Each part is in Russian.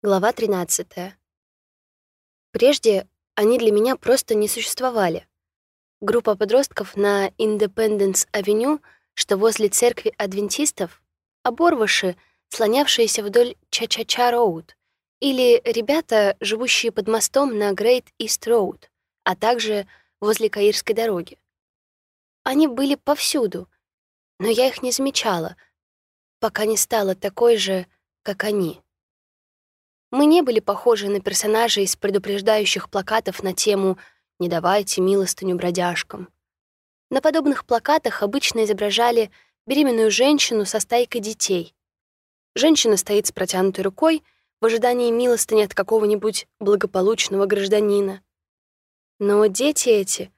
Глава 13. Прежде они для меня просто не существовали. Группа подростков на Индепенденс-авеню, что возле церкви адвентистов, оборвыши, слонявшиеся вдоль Ча-Ча-Ча-Роуд, или ребята, живущие под мостом на Грейт-Ист-Роуд, а также возле Каирской дороги. Они были повсюду, но я их не замечала, пока не стала такой же, как они. Мы не были похожи на персонажей из предупреждающих плакатов на тему «Не давайте милостыню бродяжкам». На подобных плакатах обычно изображали беременную женщину со стайкой детей. Женщина стоит с протянутой рукой в ожидании милостыни от какого-нибудь благополучного гражданина. Но дети эти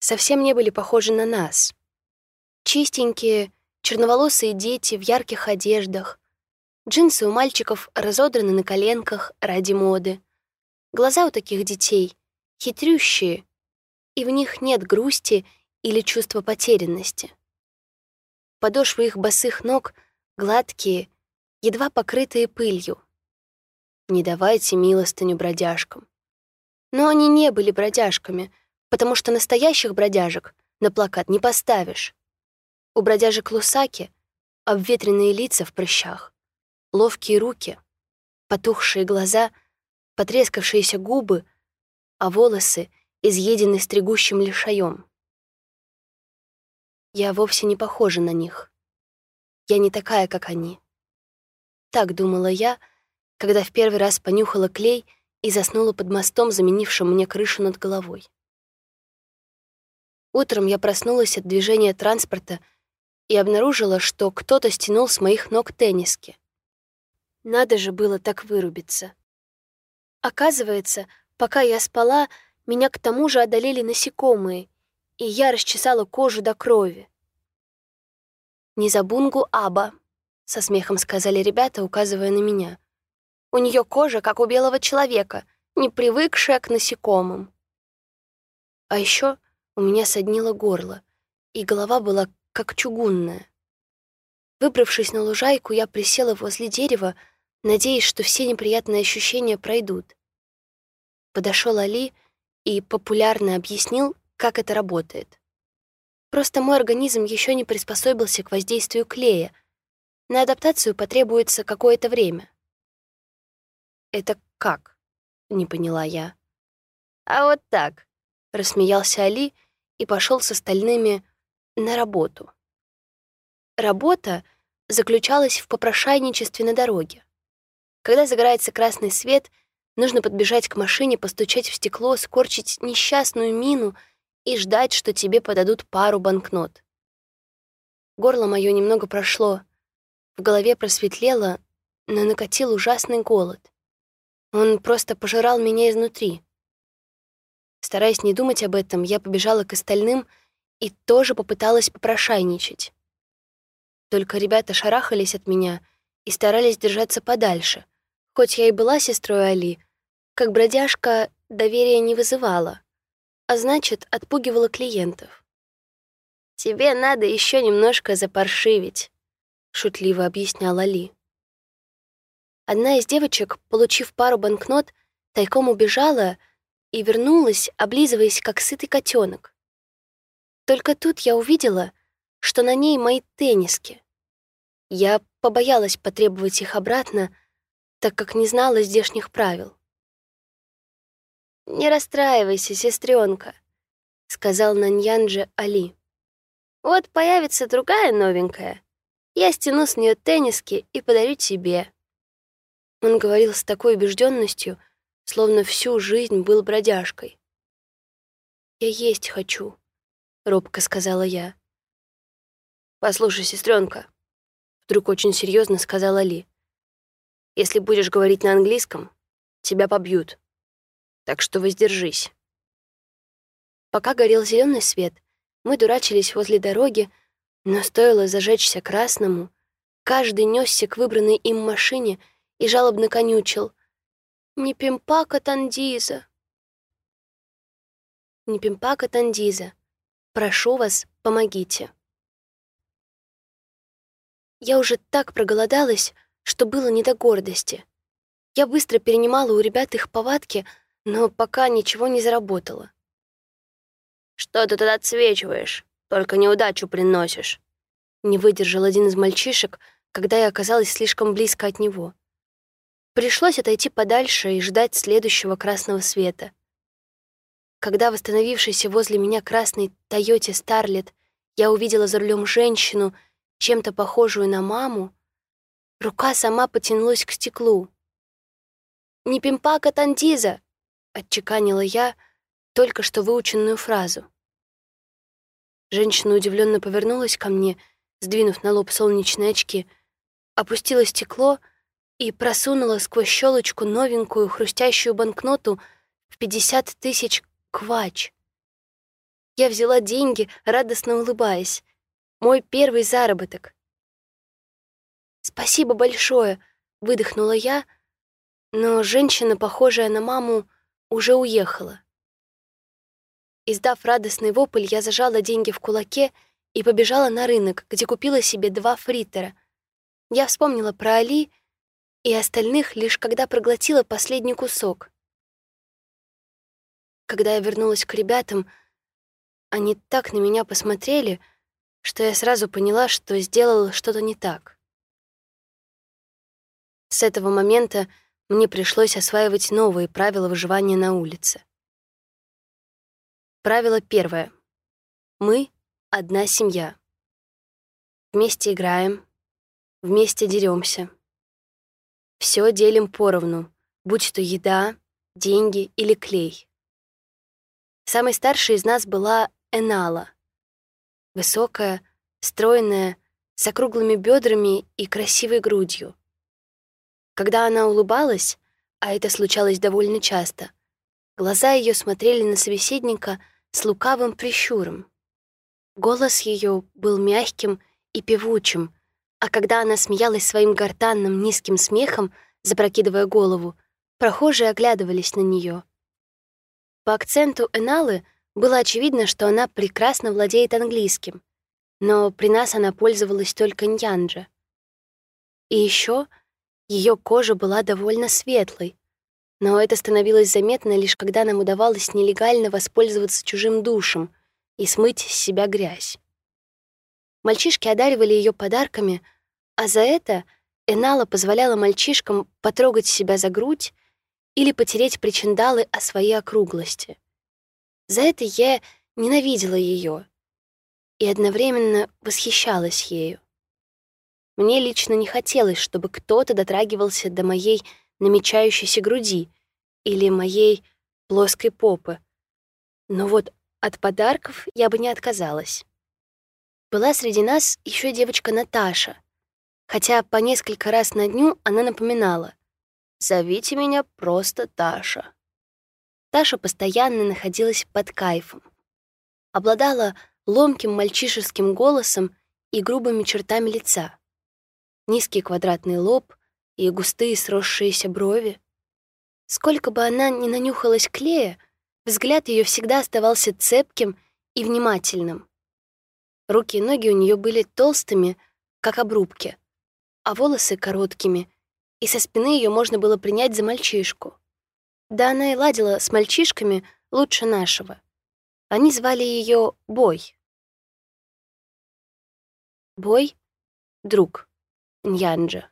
совсем не были похожи на нас. Чистенькие, черноволосые дети в ярких одеждах, Джинсы у мальчиков разодраны на коленках ради моды. Глаза у таких детей хитрющие, и в них нет грусти или чувства потерянности. Подошвы их босых ног гладкие, едва покрытые пылью. Не давайте милостыню бродяжкам. Но они не были бродяжками, потому что настоящих бродяжек на плакат не поставишь. У бродяжек Лусаки обветренные лица в прыщах, ловкие руки, потухшие глаза, потрескавшиеся губы, а волосы изъедены стригущим лишаем. Я вовсе не похожа на них. Я не такая, как они. Так думала я, когда в первый раз понюхала клей и заснула под мостом, заменившим мне крышу над головой. Утром я проснулась от движения транспорта и обнаружила, что кто-то стянул с моих ног тенниски. Надо же было так вырубиться. Оказывается, пока я спала, меня к тому же одолели насекомые, и я расчесала кожу до крови. «Не забунгу Аба», — со смехом сказали ребята, указывая на меня. «У нее кожа, как у белого человека, не привыкшая к насекомым». А еще у меня соднило горло, и голова была как чугунная. Выбравшись на лужайку, я присела возле дерева, надеясь, что все неприятные ощущения пройдут. Подошел Али и популярно объяснил, как это работает. Просто мой организм еще не приспособился к воздействию клея. На адаптацию потребуется какое-то время. «Это как?» — не поняла я. «А вот так», — рассмеялся Али и пошел с остальными на работу. Работа заключалась в попрошайничестве на дороге. Когда загорается красный свет, нужно подбежать к машине, постучать в стекло, скорчить несчастную мину и ждать, что тебе подадут пару банкнот. Горло мое немного прошло, в голове просветлело, но накатил ужасный голод. Он просто пожирал меня изнутри. Стараясь не думать об этом, я побежала к остальным и тоже попыталась попрошайничать. Только ребята шарахались от меня и старались держаться подальше, Хоть я и была сестрой Али, как бродяжка доверия не вызывала, а значит, отпугивала клиентов. «Тебе надо еще немножко запаршивить», — шутливо объяснял Али. Одна из девочек, получив пару банкнот, тайком убежала и вернулась, облизываясь, как сытый котенок. Только тут я увидела, что на ней мои тенниски. Я побоялась потребовать их обратно, так как не знала здешних правил. «Не расстраивайся, сестренка, сказал Наньянджи Али. «Вот появится другая новенькая. Я стяну с нее тенниски и подарю тебе». Он говорил с такой убежденностью, словно всю жизнь был бродяжкой. «Я есть хочу», — робко сказала я. «Послушай, сестренка, вдруг очень серьезно сказал Али. Если будешь говорить на английском, тебя побьют. Так что воздержись. Пока горел зеленый свет, мы дурачились возле дороги, но стоило зажечься красному, каждый несся к выбранной им машине и жалобно конючил. «Не пимпака Тандиза!» «Не пимпака Тандиза! Прошу вас, помогите!» Я уже так проголодалась, что было не до гордости. Я быстро перенимала у ребят их повадки, но пока ничего не заработало. «Что ты тут отсвечиваешь? Только неудачу приносишь». Не выдержал один из мальчишек, когда я оказалась слишком близко от него. Пришлось отойти подальше и ждать следующего красного света. Когда восстановившийся возле меня красный Тойоте Старлет я увидела за рулем женщину, чем-то похожую на маму, рука сама потянулась к стеклу. «Не пимпака тантиза!» — отчеканила я только что выученную фразу. Женщина удивленно повернулась ко мне, сдвинув на лоб солнечные очки, опустила стекло и просунула сквозь щелочку новенькую хрустящую банкноту в 50 тысяч квач. Я взяла деньги, радостно улыбаясь. Мой первый заработок. «Спасибо большое», — выдохнула я, но женщина, похожая на маму, уже уехала. Издав радостный вопль, я зажала деньги в кулаке и побежала на рынок, где купила себе два фриттера. Я вспомнила про Али и остальных лишь когда проглотила последний кусок. Когда я вернулась к ребятам, они так на меня посмотрели, что я сразу поняла, что сделала что-то не так. С этого момента мне пришлось осваивать новые правила выживания на улице. Правило первое. Мы — одна семья. Вместе играем, вместе деремся. Все делим поровну, будь то еда, деньги или клей. Самой старшей из нас была Энала. Высокая, стройная, с округлыми бедрами и красивой грудью. Когда она улыбалась, а это случалось довольно часто, глаза ее смотрели на собеседника — с лукавым прищуром. Голос ее был мягким и певучим, а когда она смеялась своим гортанным низким смехом, запрокидывая голову, прохожие оглядывались на нее. По акценту Эналы было очевидно, что она прекрасно владеет английским, но при нас она пользовалась только ньянджа. И еще ее кожа была довольно светлой, но это становилось заметно лишь когда нам удавалось нелегально воспользоваться чужим душем и смыть с себя грязь. Мальчишки одаривали ее подарками, а за это Энала позволяла мальчишкам потрогать себя за грудь или потереть причиндалы о своей округлости. За это я ненавидела ее и одновременно восхищалась ею. Мне лично не хотелось, чтобы кто-то дотрагивался до моей намечающейся груди или моей плоской попы. Но вот от подарков я бы не отказалась. Была среди нас еще девочка Наташа, хотя по несколько раз на дню она напоминала «Зовите меня просто Таша». Таша постоянно находилась под кайфом. Обладала ломким мальчишеским голосом и грубыми чертами лица. Низкий квадратный лоб, и густые сросшиеся брови. Сколько бы она ни нанюхалась клея, взгляд ее всегда оставался цепким и внимательным. Руки и ноги у нее были толстыми, как обрубки, а волосы короткими, и со спины ее можно было принять за мальчишку. Да она и ладила с мальчишками лучше нашего. Они звали ее Бой. Бой — друг, Ньянджа.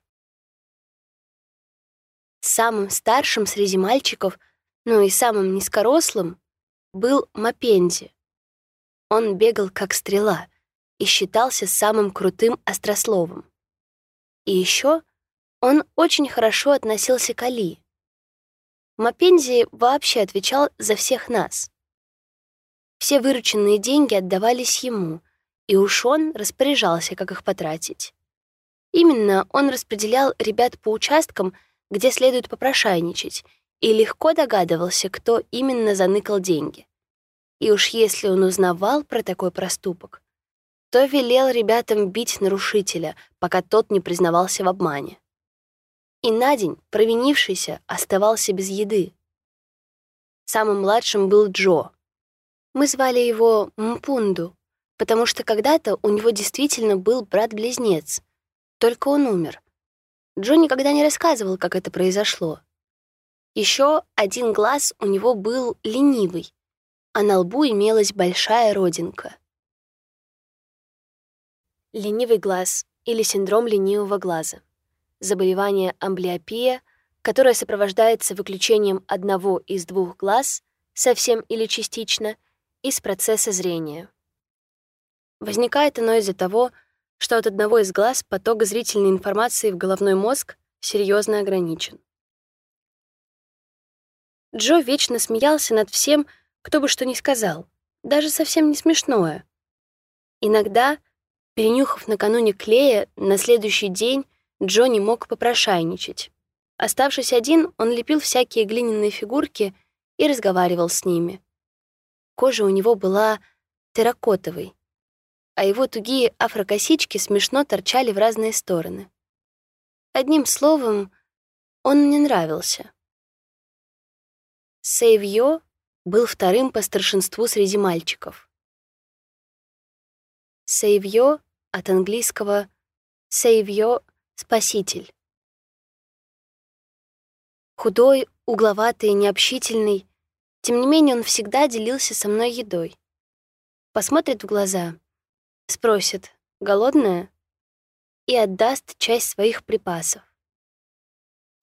Самым старшим среди мальчиков, ну и самым низкорослым, был Мапензи. Он бегал как стрела и считался самым крутым острословом. И еще он очень хорошо относился к Али. Мапензи вообще отвечал за всех нас. Все вырученные деньги отдавались ему, и уж он распоряжался, как их потратить. Именно он распределял ребят по участкам — где следует попрошайничать, и легко догадывался, кто именно заныкал деньги. И уж если он узнавал про такой проступок, то велел ребятам бить нарушителя, пока тот не признавался в обмане. И на день провинившийся оставался без еды. Самым младшим был Джо. Мы звали его Мпунду, потому что когда-то у него действительно был брат-близнец, только он умер — Джо никогда не рассказывал, как это произошло, Еще один глаз у него был ленивый, а на лбу имелась большая родинка. Ленивый глаз или синдром ленивого глаза. Заболевание амблиопия, которое сопровождается выключением одного из двух глаз, совсем или частично, из процесса зрения. Возникает оно из-за того, от одного из глаз поток зрительной информации в головной мозг серьезно ограничен. Джо вечно смеялся над всем, кто бы что ни сказал, даже совсем не смешное. Иногда, перенюхав накануне клея, на следующий день Джо не мог попрошайничать. Оставшись один, он лепил всякие глиняные фигурки и разговаривал с ними. Кожа у него была терракотовой, а его тугие афрокосички смешно торчали в разные стороны. Одним словом, он мне нравился. Сейвьё был вторым по старшинству среди мальчиков. Сейвьё от английского «сейвьё» — «спаситель». Худой, угловатый, необщительный, тем не менее он всегда делился со мной едой. Посмотрит в глаза, спросит «голодная?» и отдаст часть своих припасов.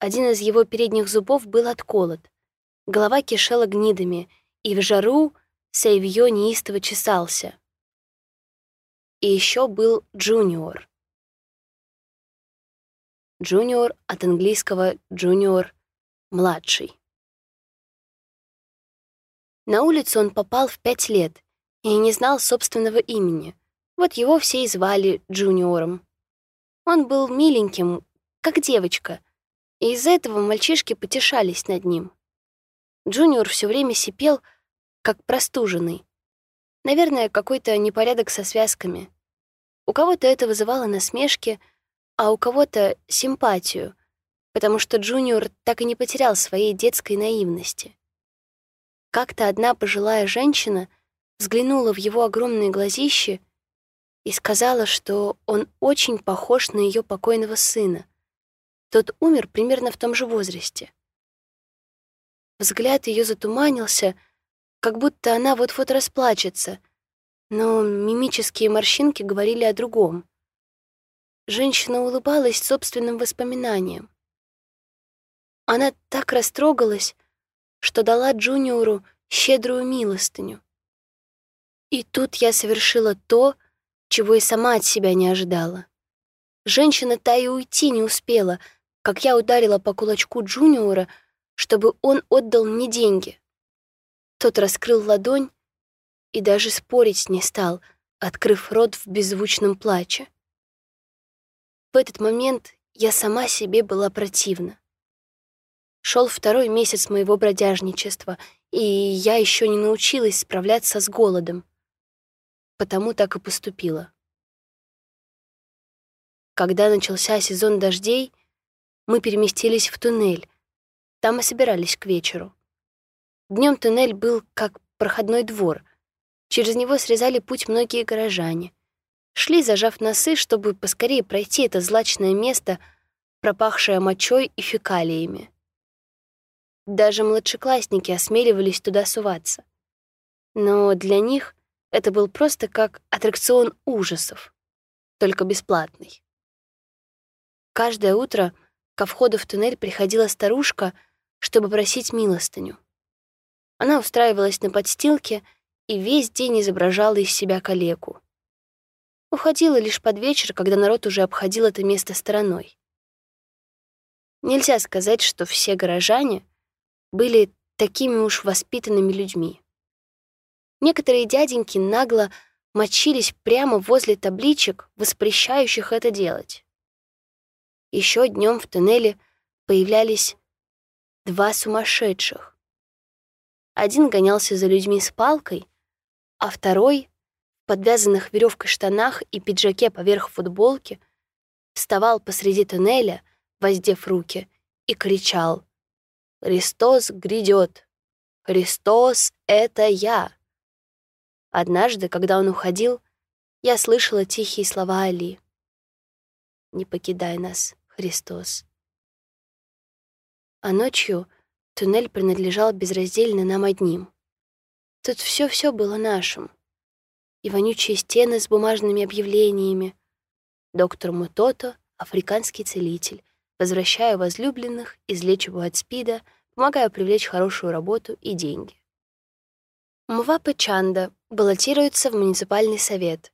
Один из его передних зубов был отколот, Голова кишела гнидами, и в жару Сейвьё неистово чесался. И еще был Джуниор. Джуниор от английского «junior» — «младший». На улицу он попал в пять лет и не знал собственного имени. Вот его все и звали Джуниором. Он был миленьким, как девочка, и из-за этого мальчишки потешались над ним. Джуниор все время сипел, как простуженный. Наверное, какой-то непорядок со связками. У кого-то это вызывало насмешки, а у кого-то — симпатию, потому что Джуниор так и не потерял своей детской наивности. Как-то одна пожилая женщина взглянула в его огромные глазища и сказала, что он очень похож на ее покойного сына. Тот умер примерно в том же возрасте. Взгляд ее затуманился, как будто она вот-вот расплачется, но мимические морщинки говорили о другом. Женщина улыбалась собственным воспоминаниям. Она так растрогалась, что дала Джуниору щедрую милостыню. И тут я совершила то, чего и сама от себя не ожидала. Женщина та и уйти не успела, как я ударила по кулачку Джуниора — чтобы он отдал мне деньги. Тот раскрыл ладонь и даже спорить не стал, открыв рот в беззвучном плаче. В этот момент я сама себе была противна. Шел второй месяц моего бродяжничества, и я еще не научилась справляться с голодом. Потому так и поступила. Когда начался сезон дождей, мы переместились в туннель, там и собирались к вечеру. Днем туннель был как проходной двор. Через него срезали путь многие горожане. Шли, зажав носы, чтобы поскорее пройти это злачное место, пропахшее мочой и фекалиями. Даже младшеклассники осмеливались туда суваться. Но для них это был просто как аттракцион ужасов, только бесплатный. Каждое утро ко входу в туннель приходила старушка — чтобы просить милостыню. Она устраивалась на подстилке и весь день изображала из себя калеку. Уходила лишь под вечер, когда народ уже обходил это место стороной. Нельзя сказать, что все горожане были такими уж воспитанными людьми. Некоторые дяденьки нагло мочились прямо возле табличек, воспрещающих это делать. Еще днем в туннеле появлялись два сумасшедших. Один гонялся за людьми с палкой, а второй, в подвязанных веревкой штанах и пиджаке поверх футболки, вставал посреди туннеля, воздев руки, и кричал «Христос грядет! Христос — это я!» Однажды, когда он уходил, я слышала тихие слова Али. «Не покидай нас, Христос!» а ночью Туннель принадлежал безраздельно нам одним. Тут все-все было нашим. И вонючие стены с бумажными объявлениями. Доктор Мутото — африканский целитель. Возвращаю возлюбленных, излечиваю от СПИДа, помогаю привлечь хорошую работу и деньги. Мвапы Чанда баллотируется в муниципальный совет.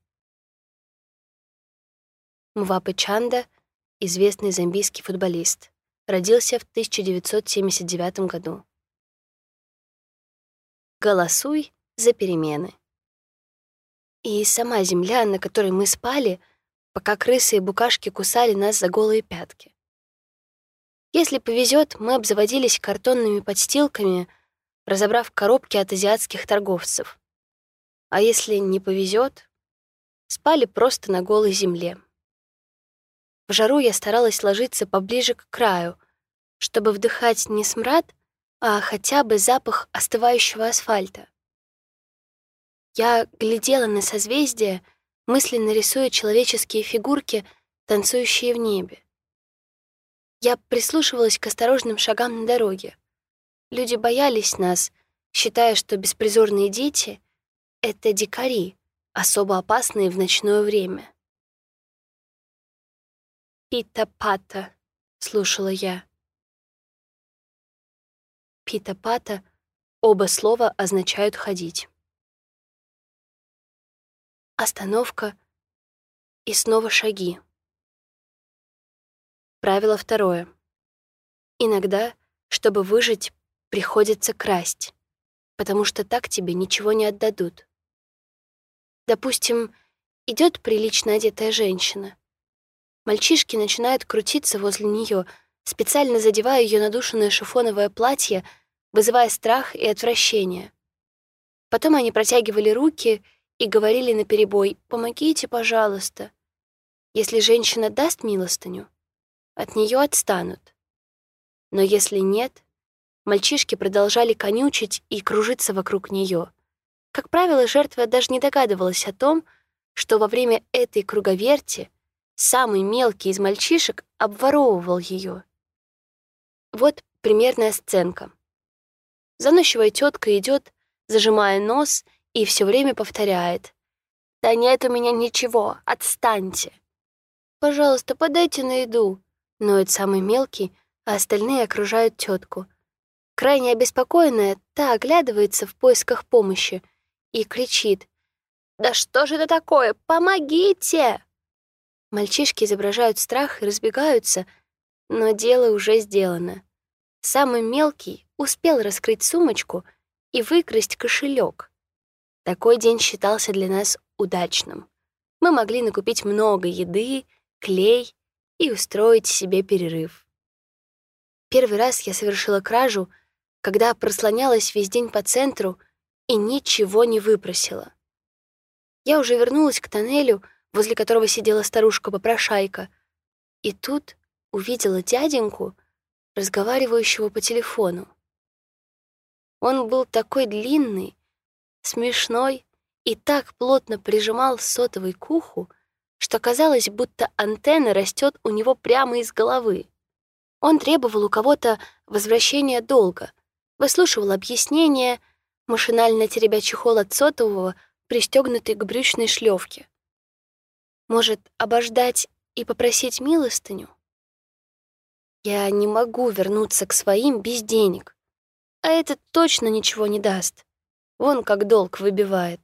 Мвапы Чанда — известный замбийский футболист. Родился в 1979 году. Голосуй за перемены. И сама земля, на которой мы спали, пока крысы и букашки кусали нас за голые пятки. Если повезет, мы обзаводились картонными подстилками, разобрав коробки от азиатских торговцев. А если не повезет, спали просто на голой земле. В жару я старалась ложиться поближе к краю, чтобы вдыхать не смрад, а хотя бы запах остывающего асфальта. Я глядела на созвездия, мысленно рисуя человеческие фигурки, танцующие в небе. Я прислушивалась к осторожным шагам на дороге. Люди боялись нас, считая, что беспризорные дети — это дикари, особо опасные в ночное время. «Пита-пата», — слушала я. «Пита-пата» — оба слова означают «ходить». Остановка и снова шаги. Правило второе. Иногда, чтобы выжить, приходится красть, потому что так тебе ничего не отдадут. Допустим, идет прилично одетая женщина. Мальчишки начинают крутиться возле нее, специально задевая ее надушенное шифоновое платье, вызывая страх и отвращение. Потом они протягивали руки и говорили наперебой «Помогите, пожалуйста». Если женщина даст милостыню, от нее отстанут. Но если нет, мальчишки продолжали конючить и кружиться вокруг нее. Как правило, жертва даже не догадывалась о том, что во время этой круговерти самый мелкий из мальчишек обворовывал ее. Вот примерная сценка. Заносчивая тетка идет, зажимая нос, и все время повторяет. «Да нет у меня ничего, отстаньте!» «Пожалуйста, подайте на еду!» Ноет самый мелкий, а остальные окружают тетку. Крайне обеспокоенная, та оглядывается в поисках помощи и кричит. «Да что же это такое? Помогите!» Мальчишки изображают страх и разбегаются, но дело уже сделано. Самый мелкий успел раскрыть сумочку и выкрасть кошелек. Такой день считался для нас удачным. Мы могли накупить много еды, клей и устроить себе перерыв. Первый раз я совершила кражу, когда прослонялась весь день по центру и ничего не выпросила. Я уже вернулась к тоннелю, возле которого сидела старушка-попрошайка, и тут увидела дяденьку, разговаривающего по телефону. Он был такой длинный, смешной и так плотно прижимал сотовый к уху, что казалось, будто антенна растет у него прямо из головы. Он требовал у кого-то возвращения долга, выслушивал объяснения, машинально теребя чехол от сотового, пристегнутый к брючной шлёвке. Может, обождать и попросить милостыню? Я не могу вернуться к своим без денег, а это точно ничего не даст. Вон как долг выбивает.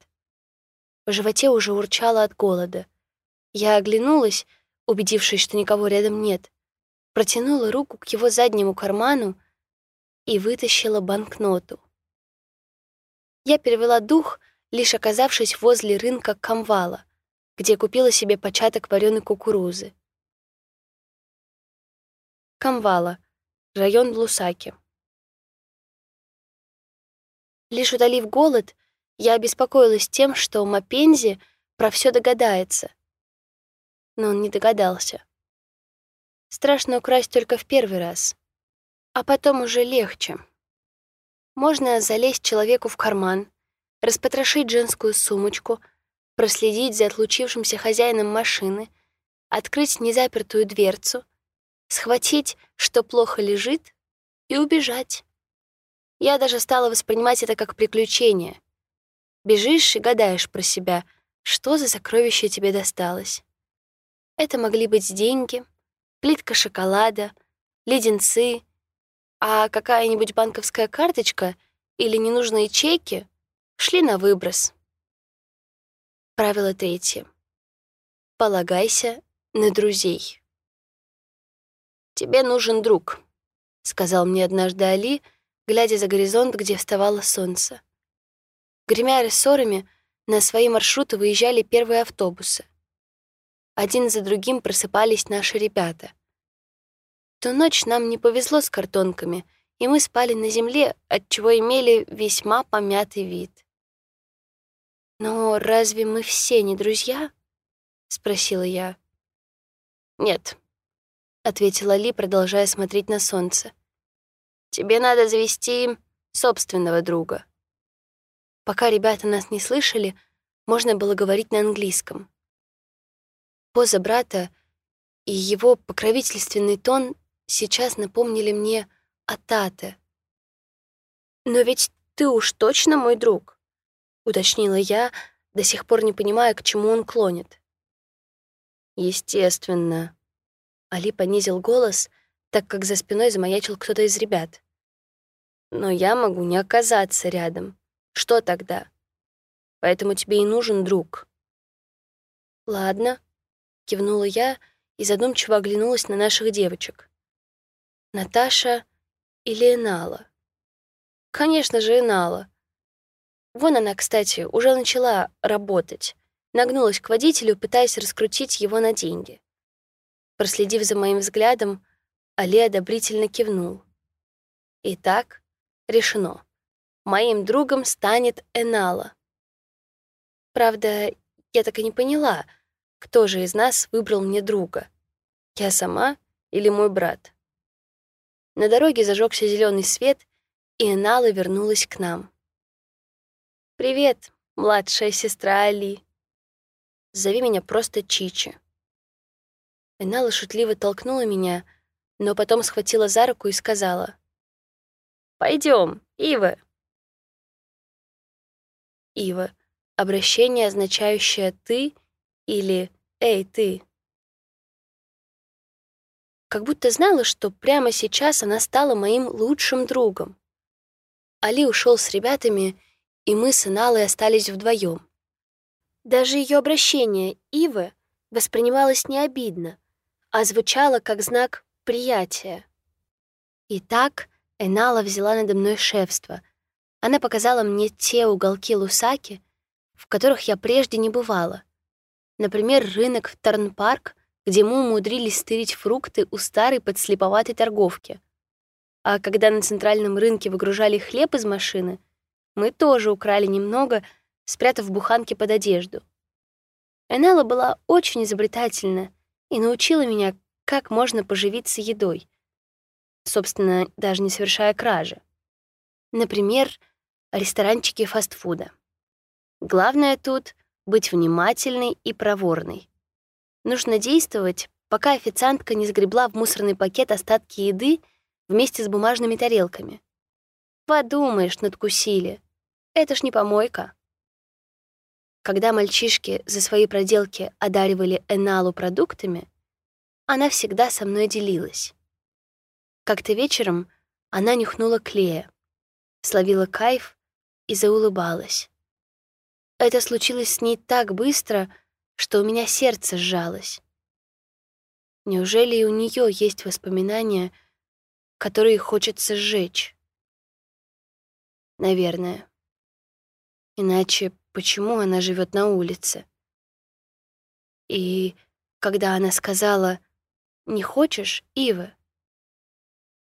В животе уже урчало от голода. Я оглянулась, убедившись, что никого рядом нет, протянула руку к его заднему карману и вытащила банкноту. Я перевела дух, лишь оказавшись возле рынка Камвала, где купила себе початок вареной кукурузы. Камвала, район Лусаки. Лишь удалив голод, я обеспокоилась тем, что Мапензи про все догадается, но он не догадался. Страшно украсть только в первый раз, а потом уже легче. Можно залезть человеку в карман, распотрошить женскую сумочку, проследить за отлучившимся хозяином машины, открыть незапертую дверцу, схватить, что плохо лежит, и убежать. Я даже стала воспринимать это как приключение. Бежишь и гадаешь про себя, что за сокровище тебе досталось. Это могли быть деньги, плитка шоколада, леденцы, а какая-нибудь банковская карточка или ненужные чеки шли на выброс. Правило третье. Полагайся на друзей. «Тебе нужен друг», — сказал мне однажды Али, глядя за горизонт, где вставало солнце. Гремя рессорами, на свои маршруты выезжали первые автобусы. Один за другим просыпались наши ребята. Ту ночь нам не повезло с картонками, и мы спали на земле, отчего имели весьма помятый вид. «Но разве мы все не друзья?» — спросила я. «Нет», — ответила Ли, продолжая смотреть на солнце. «Тебе надо завести собственного друга». Пока ребята нас не слышали, можно было говорить на английском. Поза брата и его покровительственный тон сейчас напомнили мне о Тате. «Но ведь ты уж точно мой друг», — уточнила я, до сих пор не понимая, к чему он клонит. «Естественно». Али понизил голос, так как за спиной замаячил кто-то из ребят. «Но я могу не оказаться рядом. Что тогда? Поэтому тебе и нужен друг. Ладно, кивнула я и задумчиво оглянулась на наших девочек. Наташа или Энала? Конечно же, Энала. Вон она, кстати, уже начала работать. Нагнулась к водителю, пытаясь раскрутить его на деньги. Проследив за моим взглядом, Али одобрительно кивнул. Итак, решено моим другом станет Энала. Правда, я так и не поняла, кто же из нас выбрал мне друга. Я сама или мой брат? На дороге зажегся зеленый свет, и Энала вернулась к нам. «Привет, младшая сестра Али. Зови меня просто Чичи». Энала шутливо толкнула меня, но потом схватила за руку и сказала. «Пойдем, Ива, Ива. Обращение, означающее «ты» или «эй, ты». Как будто знала, что прямо сейчас она стала моим лучшим другом. Али ушел с ребятами, и мы с Иналой остались вдвоем. Даже ее обращение «Ивы» воспринималось не обидно, а звучало как знак приятия. Итак, Энала взяла надо мной шефство, она показала мне те уголки Лусаки, в которых я прежде не бывала. Например, рынок в Тарнпарк, где мы умудрились стырить фрукты у старой подслеповатой торговки. А когда на центральном рынке выгружали хлеб из машины, мы тоже украли немного, спрятав буханки под одежду. Энелла была очень изобретательна и научила меня, как можно поживиться едой, собственно, даже не совершая кражи. Например, ресторанчики фастфуда. Главное тут — быть внимательной и проворной. Нужно действовать, пока официантка не сгребла в мусорный пакет остатки еды вместе с бумажными тарелками. Подумаешь, надкусили. Это ж не помойка. Когда мальчишки за свои проделки одаривали Эналу продуктами, она всегда со мной делилась. Как-то вечером она нюхнула клея, словила кайф и заулыбалась. Это случилось с ней так быстро, что у меня сердце сжалось. Неужели и у нее есть воспоминания, которые хочется сжечь? Наверное. Иначе почему она живет на улице? И когда она сказала «Не хочешь, Ива?»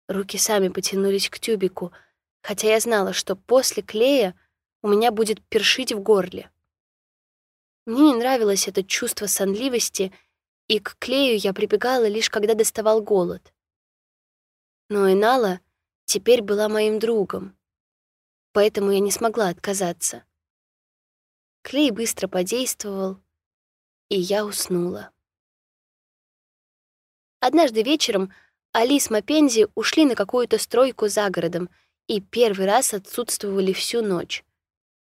Руки сами потянулись к тюбику — хотя я знала, что после клея у меня будет першить в горле. Мне не нравилось это чувство сонливости, и к клею я прибегала лишь когда доставал голод. Но Энала теперь была моим другом, поэтому я не смогла отказаться. Клей быстро подействовал, и я уснула. Однажды вечером Али с Мапензи ушли на какую-то стройку за городом — и первый раз отсутствовали всю ночь.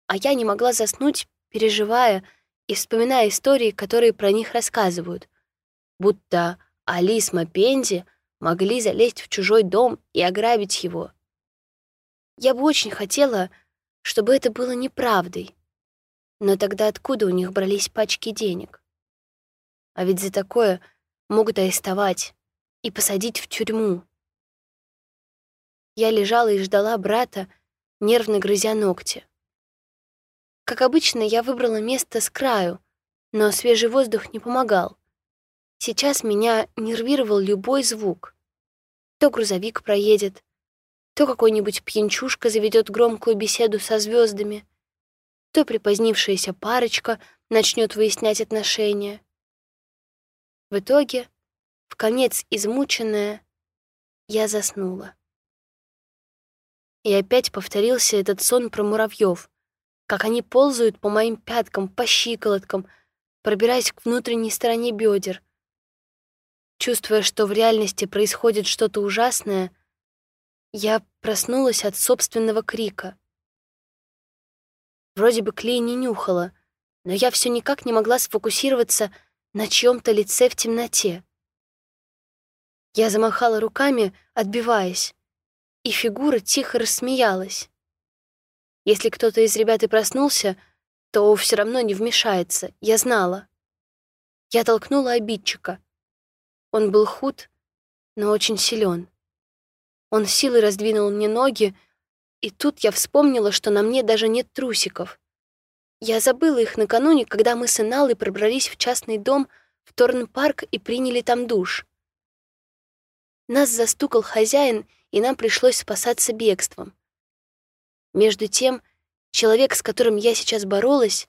А я не могла заснуть, переживая и вспоминая истории, которые про них рассказывают, будто Алис Мапензи могли залезть в чужой дом и ограбить его. Я бы очень хотела, чтобы это было неправдой. Но тогда откуда у них брались пачки денег? А ведь за такое могут арестовать и посадить в тюрьму. Я лежала и ждала брата, нервно грызя ногти. Как обычно, я выбрала место с краю, но свежий воздух не помогал. Сейчас меня нервировал любой звук. То грузовик проедет, то какой-нибудь пьянчушка заведет громкую беседу со звездами, то припозднившаяся парочка начнет выяснять отношения. В итоге, в конец измученная, я заснула. И опять повторился этот сон про муравьев, как они ползают по моим пяткам, по щиколоткам, пробираясь к внутренней стороне бедер. Чувствуя, что в реальности происходит что-то ужасное, я проснулась от собственного крика. Вроде бы Клей не нюхала, но я все никак не могла сфокусироваться на чьем-то лице в темноте. Я замахала руками, отбиваясь и фигура тихо рассмеялась. Если кто-то из ребят и проснулся, то все равно не вмешается, я знала. Я толкнула обидчика. Он был худ, но очень силен. Он силой раздвинул мне ноги, и тут я вспомнила, что на мне даже нет трусиков. Я забыла их накануне, когда мы с Эналой пробрались в частный дом в Торн-парк и приняли там душ. Нас застукал хозяин и нам пришлось спасаться бегством. Между тем, человек, с которым я сейчас боролась,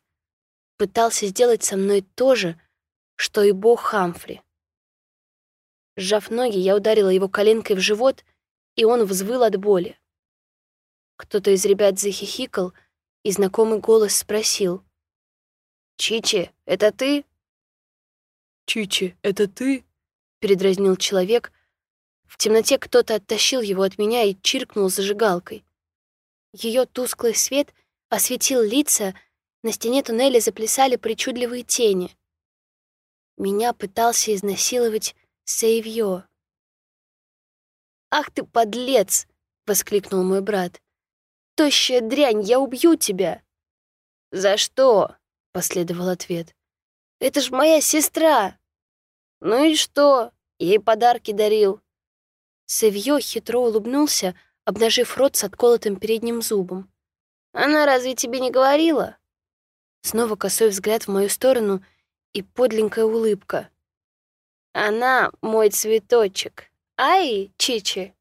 пытался сделать со мной то же, что и бог Хамфри. Сжав ноги, я ударила его коленкой в живот, и он взвыл от боли. Кто-то из ребят захихикал, и знакомый голос спросил. «Чичи, это ты?» «Чичи, это ты?» — передразнил человек, в темноте кто-то оттащил его от меня и чиркнул зажигалкой. Ее тусклый свет осветил лица, на стене туннеля заплясали причудливые тени. Меня пытался изнасиловать Сейвьё. «Ах ты, подлец!» — воскликнул мой брат. «Тощая дрянь, я убью тебя!» «За что?» — последовал ответ. «Это ж моя сестра!» «Ну и что? Ей подарки дарил. Севьё хитро улыбнулся, обнажив рот с отколотым передним зубом. «Она разве тебе не говорила?» Снова косой взгляд в мою сторону и подленькая улыбка. «Она мой цветочек. Ай, Чичи!»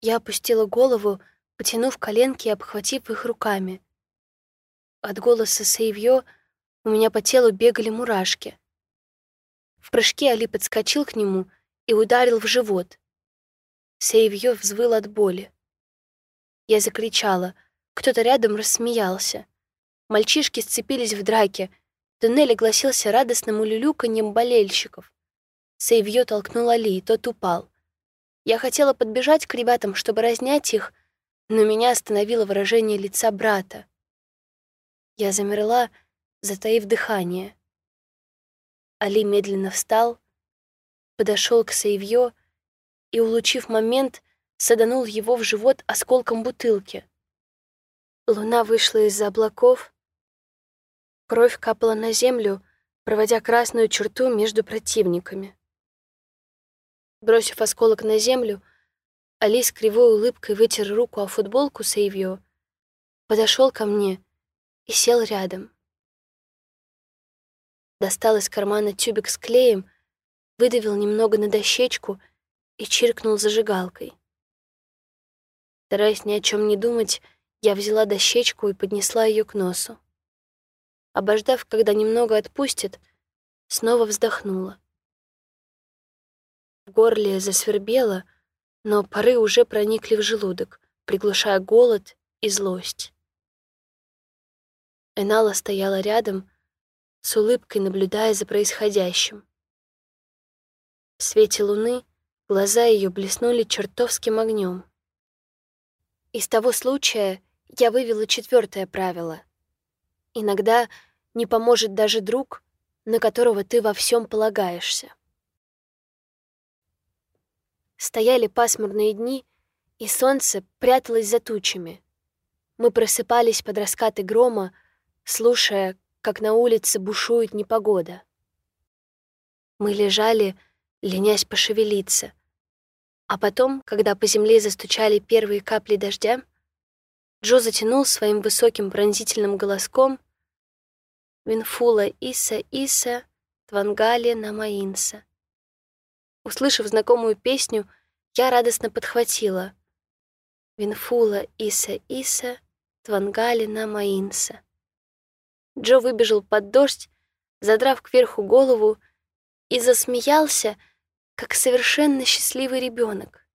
Я опустила голову, потянув коленки и обхватив их руками. От голоса Сейвьё у меня по телу бегали мурашки. В прыжке Али подскочил к нему и ударил в живот. Сейвьё взвыл от боли. Я закричала. Кто-то рядом рассмеялся. Мальчишки сцепились в драке. Туннель огласился радостным улюлюканьем болельщиков. Сейвьё толкнул Али, тот упал. Я хотела подбежать к ребятам, чтобы разнять их, но меня остановило выражение лица брата. Я замерла, затаив дыхание. Али медленно встал, подошел к Сейвьё и, улучив момент, саданул его в живот осколком бутылки. Луна вышла из-за облаков, кровь капала на землю, проводя красную черту между противниками. Бросив осколок на землю, Али с кривой улыбкой вытер руку о футболку Сейвио, подошел ко мне и сел рядом. Достал из кармана тюбик с клеем, выдавил немного на дощечку и чиркнул зажигалкой. Стараясь ни о чем не думать, я взяла дощечку и поднесла ее к носу. Обождав, когда немного отпустит, снова вздохнула. В горле засвербело, но пары уже проникли в желудок, приглушая голод и злость. Энала стояла рядом, с улыбкой наблюдая за происходящим. В свете луны Глаза ее блеснули чертовским огнем. Из того случая я вывела четвертое правило. Иногда не поможет даже друг, на которого ты во всем полагаешься. Стояли пасмурные дни, и солнце пряталось за тучами. Мы просыпались под раскаты грома, слушая, как на улице бушует непогода. Мы лежали, ленясь пошевелиться. А потом, когда по земле застучали первые капли дождя, Джо затянул своим высоким пронзительным голоском «Винфула Иса Иса Твангали Намаинса». Услышав знакомую песню, я радостно подхватила «Винфула Иса Иса Твангали Намаинса». Джо выбежал под дождь, задрав кверху голову, и засмеялся, как совершенно счастливый ребенок.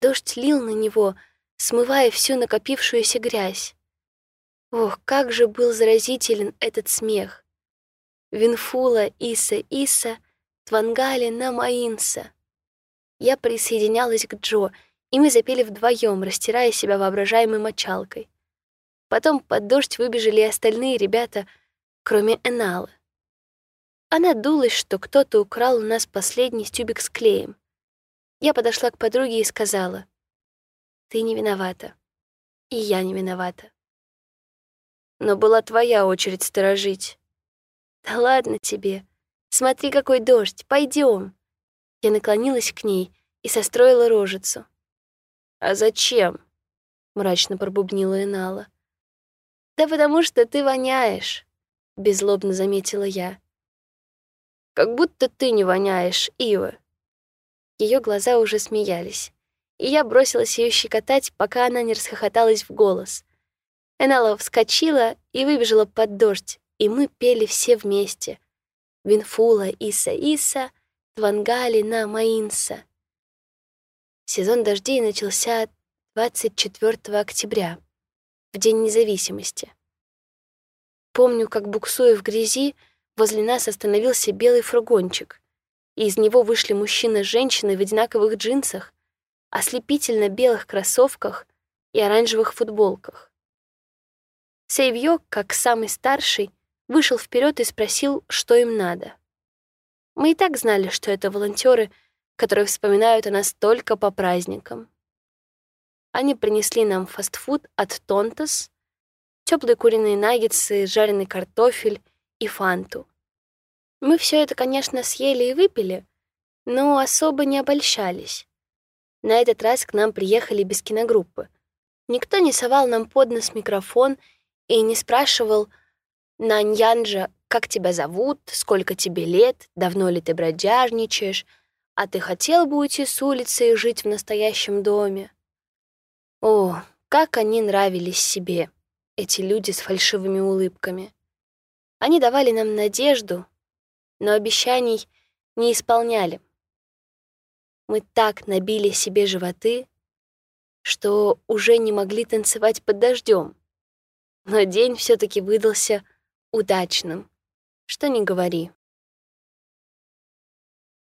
Дождь лил на него, смывая всю накопившуюся грязь. Ох, как же был заразителен этот смех! Винфула Иса Иса, Твангали Намаинса. Я присоединялась к Джо, и мы запели вдвоем, растирая себя воображаемой мочалкой. Потом под дождь выбежали и остальные ребята, кроме Эналы. Она дулась, что кто-то украл у нас последний тюбик с клеем. Я подошла к подруге и сказала, «Ты не виновата, и я не виновата». Но была твоя очередь сторожить. «Да ладно тебе. Смотри, какой дождь. Пойдем. Я наклонилась к ней и состроила рожицу. «А зачем?» — мрачно пробубнила Энала. «Да потому что ты воняешь», — беззлобно заметила я. «Как будто ты не воняешь, Ива». Ее глаза уже смеялись, и я бросилась ее щекотать, пока она не расхохоталась в голос. Энала вскочила и выбежала под дождь, и мы пели все вместе. Винфула, Иса, Иса, Твангали на Маинса. Сезон дождей начался 24 октября в День независимости. Помню, как, буксуя в грязи, возле нас остановился белый фургончик, и из него вышли мужчина с женщиной в одинаковых джинсах, ослепительно белых кроссовках и оранжевых футболках. Сейвьё, как самый старший, вышел вперед и спросил, что им надо. Мы и так знали, что это волонтеры, которые вспоминают о нас только по праздникам. Они принесли нам фастфуд от Тонтас, теплые куриные наггетсы, жареный картофель и фанту. Мы все это, конечно, съели и выпили, но особо не обольщались. На этот раз к нам приехали без киногруппы. Никто не совал нам под нос микрофон и не спрашивал «Наньянджа, как тебя зовут, сколько тебе лет, давно ли ты бродяжничаешь, а ты хотел бы уйти с улицы и жить в настоящем доме?» О, как они нравились себе, эти люди с фальшивыми улыбками. Они давали нам надежду, но обещаний не исполняли. Мы так набили себе животы, что уже не могли танцевать под дождем. Но день все таки выдался удачным, что не говори.